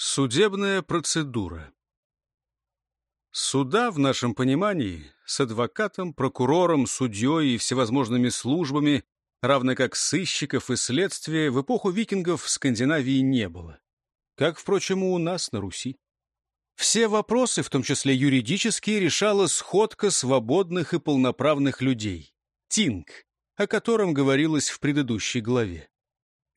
Судебная процедура Суда, в нашем понимании, с адвокатом, прокурором, судьей и всевозможными службами, равно как сыщиков и следствия, в эпоху викингов в Скандинавии не было. Как, впрочем, и у нас на Руси. Все вопросы, в том числе юридические, решала сходка свободных и полноправных людей — Тинг, о котором говорилось в предыдущей главе.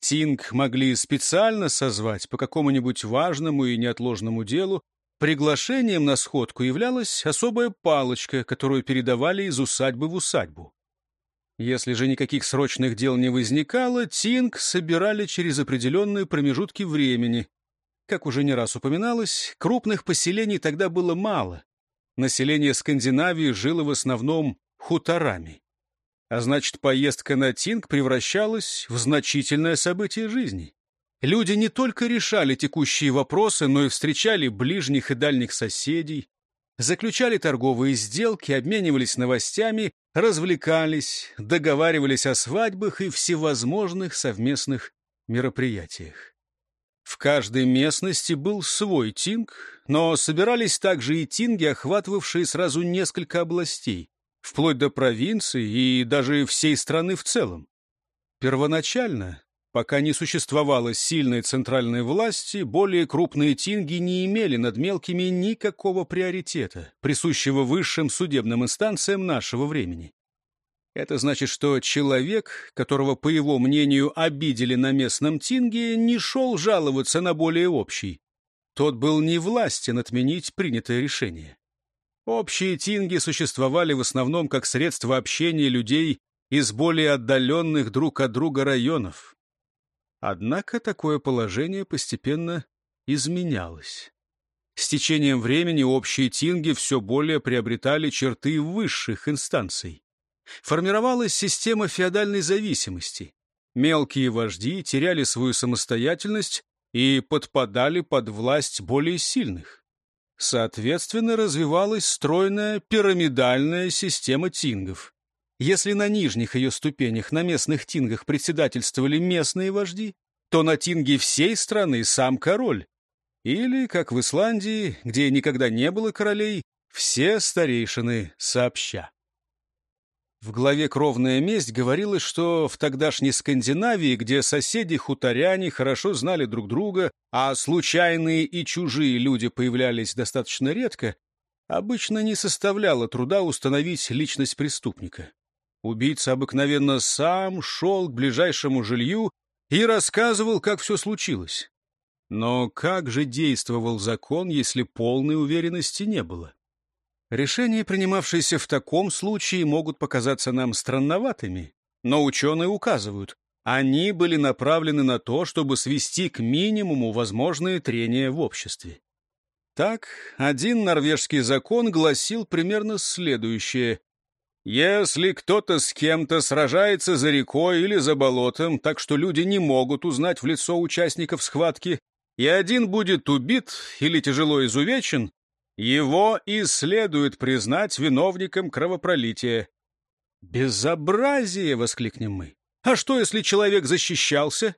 Тинг могли специально созвать по какому-нибудь важному и неотложному делу. Приглашением на сходку являлась особая палочка, которую передавали из усадьбы в усадьбу. Если же никаких срочных дел не возникало, Тинг собирали через определенные промежутки времени. Как уже не раз упоминалось, крупных поселений тогда было мало. Население Скандинавии жило в основном хуторами. А значит, поездка на Тинг превращалась в значительное событие жизни. Люди не только решали текущие вопросы, но и встречали ближних и дальних соседей, заключали торговые сделки, обменивались новостями, развлекались, договаривались о свадьбах и всевозможных совместных мероприятиях. В каждой местности был свой тинг, но собирались также и тинги, охватывавшие сразу несколько областей, вплоть до провинции и даже всей страны в целом. Первоначально, пока не существовало сильной центральной власти, более крупные тинги не имели над мелкими никакого приоритета, присущего высшим судебным инстанциям нашего времени. Это значит, что человек, которого, по его мнению, обидели на местном тинге, не шел жаловаться на более общий. Тот был не властен отменить принятое решение. Общие тинги существовали в основном как средство общения людей из более отдаленных друг от друга районов. Однако такое положение постепенно изменялось. С течением времени общие тинги все более приобретали черты высших инстанций. Формировалась система феодальной зависимости. Мелкие вожди теряли свою самостоятельность и подпадали под власть более сильных. Соответственно, развивалась стройная пирамидальная система тингов. Если на нижних ее ступенях, на местных тингах председательствовали местные вожди, то на тинге всей страны сам король. Или, как в Исландии, где никогда не было королей, все старейшины сообща. В главе «Кровная месть» говорилось, что в тогдашней Скандинавии, где соседи-хуторяне хорошо знали друг друга, а случайные и чужие люди появлялись достаточно редко, обычно не составляло труда установить личность преступника. Убийца обыкновенно сам шел к ближайшему жилью и рассказывал, как все случилось. Но как же действовал закон, если полной уверенности не было? Решения, принимавшиеся в таком случае, могут показаться нам странноватыми, но ученые указывают, они были направлены на то, чтобы свести к минимуму возможные трения в обществе. Так, один норвежский закон гласил примерно следующее. Если кто-то с кем-то сражается за рекой или за болотом, так что люди не могут узнать в лицо участников схватки, и один будет убит или тяжело изувечен, его и следует признать виновником кровопролития. «Безобразие!» — воскликнем мы. «А что, если человек защищался?»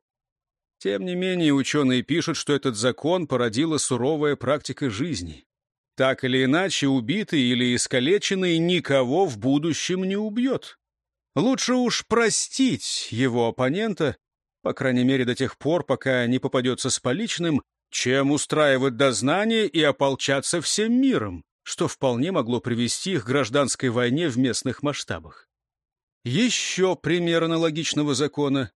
Тем не менее, ученые пишут, что этот закон породила суровая практика жизни. Так или иначе, убитый или искалеченный никого в будущем не убьет. Лучше уж простить его оппонента, по крайней мере до тех пор, пока не попадется с поличным, чем устраивать дознание и ополчаться всем миром, что вполне могло привести их к гражданской войне в местных масштабах. Еще пример аналогичного закона.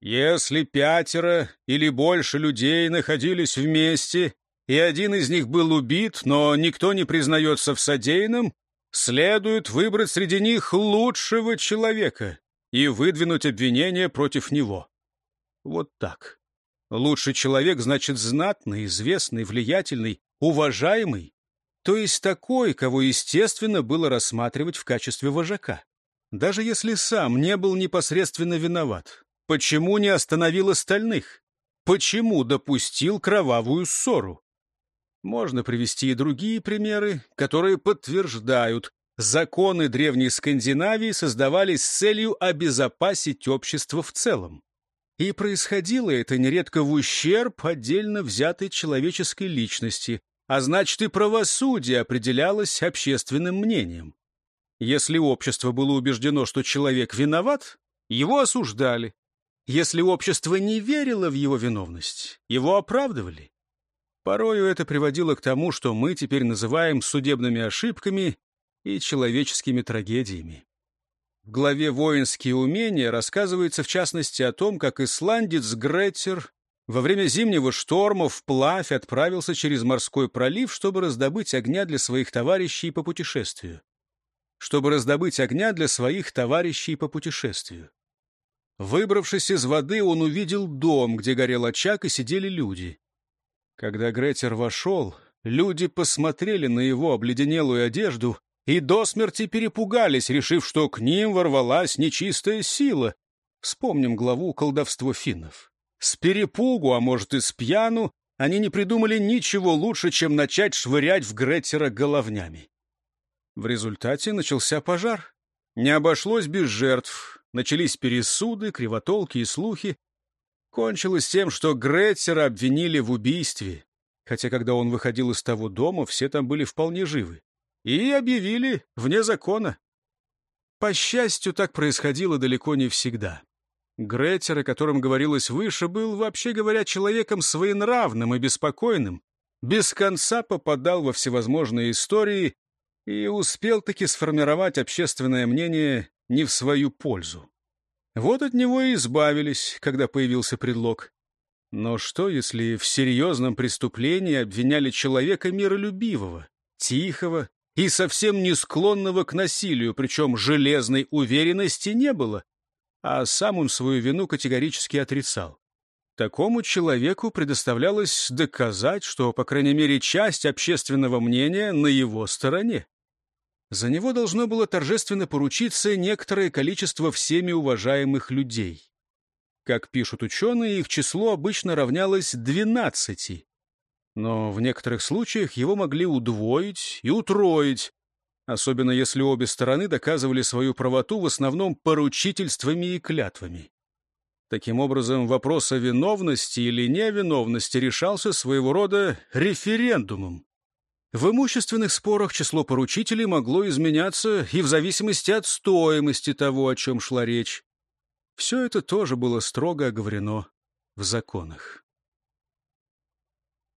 Если пятеро или больше людей находились вместе, и один из них был убит, но никто не признается в содеянном, следует выбрать среди них лучшего человека и выдвинуть обвинение против него. Вот так. Лучший человек значит знатный, известный, влиятельный, уважаемый, то есть такой, кого, естественно, было рассматривать в качестве вожака. Даже если сам не был непосредственно виноват. Почему не остановил остальных? Почему допустил кровавую ссору? Можно привести и другие примеры, которые подтверждают, законы древней Скандинавии создавались с целью обезопасить общество в целом. И происходило это нередко в ущерб отдельно взятой человеческой личности, а значит и правосудие определялось общественным мнением. Если общество было убеждено, что человек виноват, его осуждали. Если общество не верило в его виновность, его оправдывали. Порою это приводило к тому, что мы теперь называем судебными ошибками и человеческими трагедиями. В главе «Воинские умения» рассказывается в частности о том, как исландец Греттер во время зимнего шторма вплавь отправился через морской пролив, чтобы раздобыть огня для своих товарищей по путешествию. Чтобы раздобыть огня для своих товарищей по путешествию. Выбравшись из воды, он увидел дом, где горел очаг, и сидели люди. Когда Гретер вошел, люди посмотрели на его обледенелую одежду и до смерти перепугались, решив, что к ним ворвалась нечистая сила. Вспомним главу «Колдовство финнов». С перепугу, а может и с пьяну, они не придумали ничего лучше, чем начать швырять в Греттера головнями. В результате начался пожар. Не обошлось без жертв. Начались пересуды, кривотолки и слухи. Кончилось тем, что Греттера обвинили в убийстве, хотя когда он выходил из того дома, все там были вполне живы и объявили вне закона. По счастью, так происходило далеко не всегда. Гретер, о котором говорилось выше, был, вообще говоря, человеком своенравным и беспокойным, без конца попадал во всевозможные истории и успел таки сформировать общественное мнение не в свою пользу. Вот от него и избавились, когда появился предлог. Но что, если в серьезном преступлении обвиняли человека миролюбивого, тихого, и совсем не склонного к насилию, причем железной уверенности не было, а сам он свою вину категорически отрицал. Такому человеку предоставлялось доказать, что, по крайней мере, часть общественного мнения на его стороне. За него должно было торжественно поручиться некоторое количество всеми уважаемых людей. Как пишут ученые, их число обычно равнялось двенадцати, но в некоторых случаях его могли удвоить и утроить, особенно если обе стороны доказывали свою правоту в основном поручительствами и клятвами. Таким образом, вопрос о виновности или невиновности решался своего рода референдумом. В имущественных спорах число поручителей могло изменяться и в зависимости от стоимости того, о чем шла речь. Все это тоже было строго оговорено в законах.